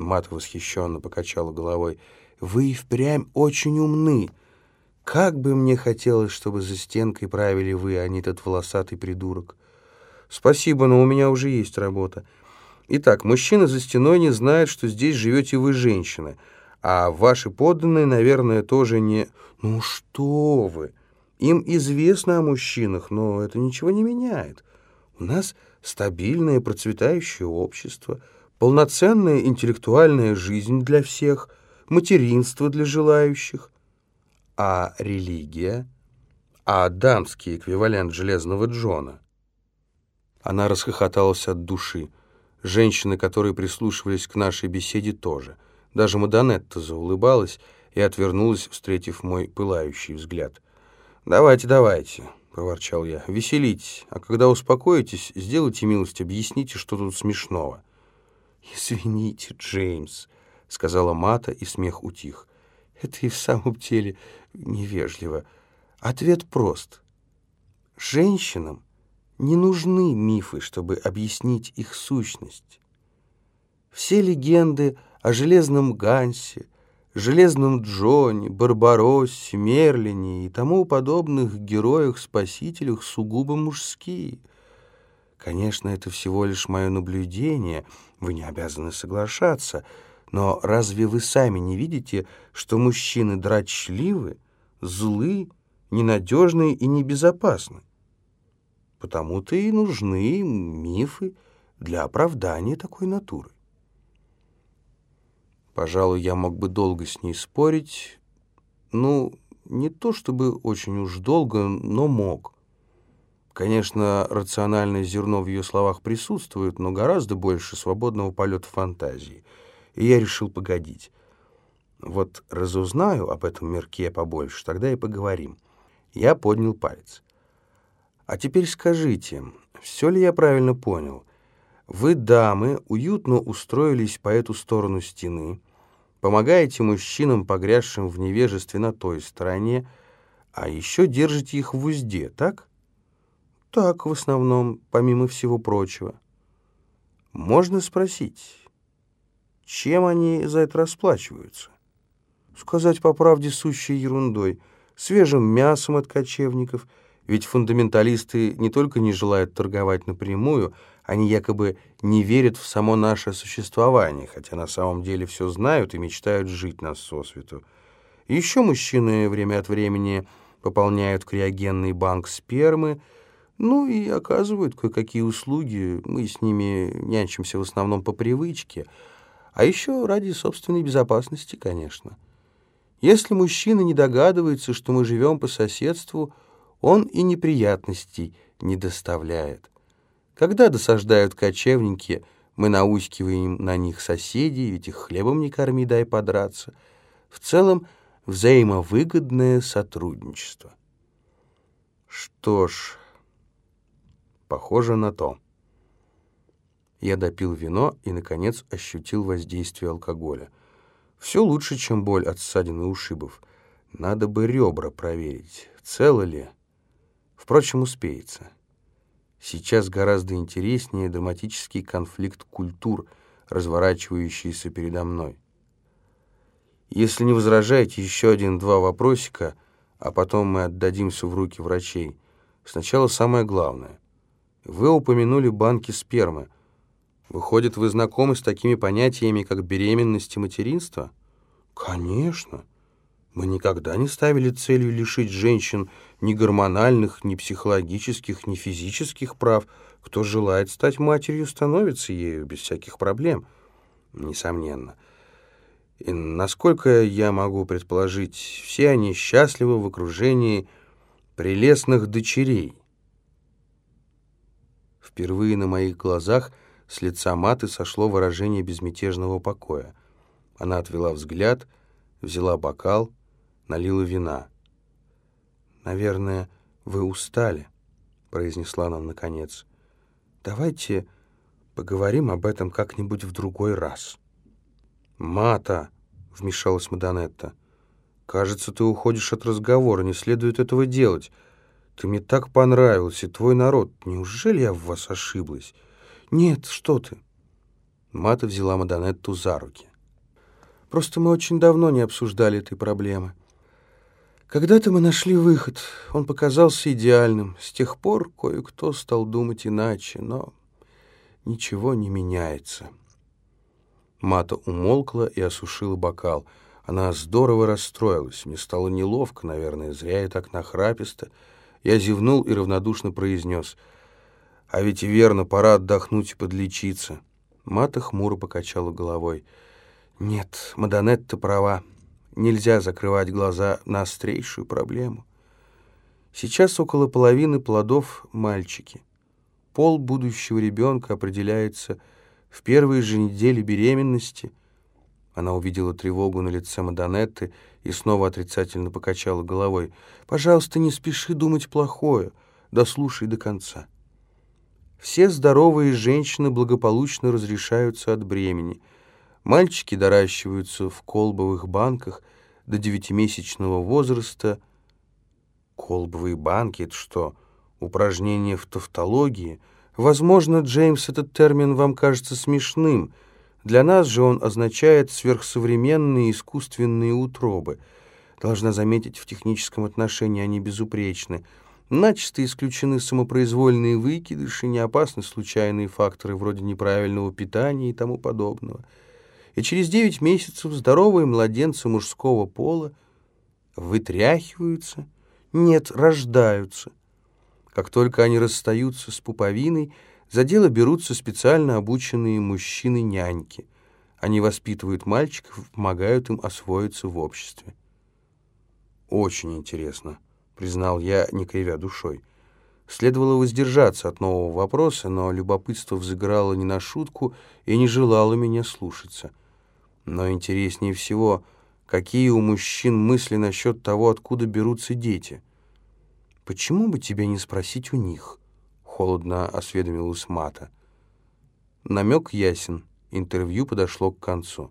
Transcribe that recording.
Мата восхищенно покачала головой. «Вы впрямь очень умны. Как бы мне хотелось, чтобы за стенкой правили вы, а не этот волосатый придурок. Спасибо, но у меня уже есть работа. Итак, мужчина за стеной не знает, что здесь живете вы, женщина, а ваши подданные, наверное, тоже не... Ну что вы! Им известно о мужчинах, но это ничего не меняет. У нас стабильное процветающее общество, полноценная интеллектуальная жизнь для всех, материнство для желающих. А религия? А дамский эквивалент Железного Джона? Она расхохоталась от души. Женщины, которые прислушивались к нашей беседе, тоже. Даже Мадонетта заулыбалась и отвернулась, встретив мой пылающий взгляд. «Давайте, давайте», — проворчал я, — «веселитесь, а когда успокоитесь, сделайте милость, объясните, что тут смешного». «Извините, Джеймс», — сказала Мата, и смех утих. «Это и в самом деле невежливо. Ответ прост. Женщинам не нужны мифы, чтобы объяснить их сущность. Все легенды о Железном Гансе, Железном Джоне, Барбароссе, Мерлине и тому подобных героях-спасителях сугубо мужские. Конечно, это всего лишь мое наблюдение, вы не обязаны соглашаться, но разве вы сами не видите, что мужчины дрочливы, злы, ненадежны и небезопасны? Потому-то и нужны мифы для оправдания такой натуры. Пожалуй, я мог бы долго с ней спорить. Ну, не то чтобы очень уж долго, но мог. Конечно, рациональное зерно в ее словах присутствует, но гораздо больше свободного полета фантазии. И я решил погодить. Вот разузнаю об этом мерке побольше, тогда и поговорим. Я поднял палец. А теперь скажите, все ли я правильно понял? Вы, дамы, уютно устроились по эту сторону стены, помогаете мужчинам, погрязшим в невежестве на той стороне, а еще держите их в узде, так? Так, в основном, помимо всего прочего. Можно спросить, чем они за это расплачиваются? Сказать по правде сущей ерундой, свежим мясом от кочевников – ведь фундаменталисты не только не желают торговать напрямую, они якобы не верят в само наше существование, хотя на самом деле все знают и мечтают жить нас сосвету. Еще мужчины время от времени пополняют криогенный банк спермы, ну и оказывают кое-какие услуги, мы с ними нянчимся в основном по привычке, а еще ради собственной безопасности, конечно. Если мужчина не догадывается, что мы живем по соседству – он и неприятностей не доставляет. Когда досаждают кочевники, мы наускиваем на них соседей, ведь их хлебом не корми, дай подраться. В целом, взаимовыгодное сотрудничество. Что ж, похоже на то. Я допил вино и, наконец, ощутил воздействие алкоголя. Все лучше, чем боль от ссадин и ушибов. Надо бы ребра проверить, целы ли. Впрочем, успеется. Сейчас гораздо интереснее драматический конфликт культур, разворачивающийся передо мной. Если не возражаете, еще один-два вопросика, а потом мы отдадимся в руки врачей. Сначала самое главное. Вы упомянули банки спермы. Выходит, вы знакомы с такими понятиями, как беременность и материнство? Конечно. Мы никогда не ставили целью лишить женщин ни гормональных, ни психологических, ни физических прав. Кто желает стать матерью, становится ею без всяких проблем. Несомненно. И насколько я могу предположить, все они счастливы в окружении прелестных дочерей. Впервые на моих глазах с лица маты сошло выражение безмятежного покоя. Она отвела взгляд, взяла бокал — налила вина. «Наверное, вы устали», — произнесла она наконец. «Давайте поговорим об этом как-нибудь в другой раз». «Мата», — вмешалась Мадонетта, — «кажется, ты уходишь от разговора, не следует этого делать. Ты мне так понравился, твой народ. Неужели я в вас ошиблась?» «Нет, что ты?» Мата взяла Мадонетту за руки. Просто мы очень давно не обсуждали этой проблемы. Когда-то мы нашли выход. Он показался идеальным. С тех пор кое-кто стал думать иначе, но ничего не меняется. Мата умолкла и осушила бокал. Она здорово расстроилась. Мне стало неловко, наверное, зря я так нахраписто. Я зевнул и равнодушно произнес. «А ведь и верно, пора отдохнуть и подлечиться». Мата хмуро покачала головой. «Нет, Мадонетта права. Нельзя закрывать глаза на острейшую проблему. Сейчас около половины плодов — мальчики. Пол будущего ребенка определяется в первые же недели беременности. Она увидела тревогу на лице Мадонетты и снова отрицательно покачала головой. «Пожалуйста, не спеши думать плохое. Дослушай до конца». Все здоровые женщины благополучно разрешаются от бремени. Мальчики доращиваются в колбовых банках до девятимесячного возраста. Колбовые банки — это что, упражнение в тавтологии? Возможно, Джеймс, этот термин вам кажется смешным. Для нас же он означает сверхсовременные искусственные утробы. Должна заметить, в техническом отношении они безупречны — Начисто исключены самопроизвольные выкидыши, не опасны случайные факторы вроде неправильного питания и тому подобного. И через 9 месяцев здоровые младенцы мужского пола вытряхиваются, нет, рождаются. Как только они расстаются с пуповиной, за дело берутся специально обученные мужчины-няньки. Они воспитывают мальчиков помогают им освоиться в обществе. Очень интересно признал я, не кривя душой. Следовало воздержаться от нового вопроса, но любопытство взыграло не на шутку и не желало меня слушаться. Но интереснее всего, какие у мужчин мысли насчет того, откуда берутся дети. «Почему бы тебе не спросить у них?» — холодно осведомилась Мата. Намек ясен, интервью подошло к концу.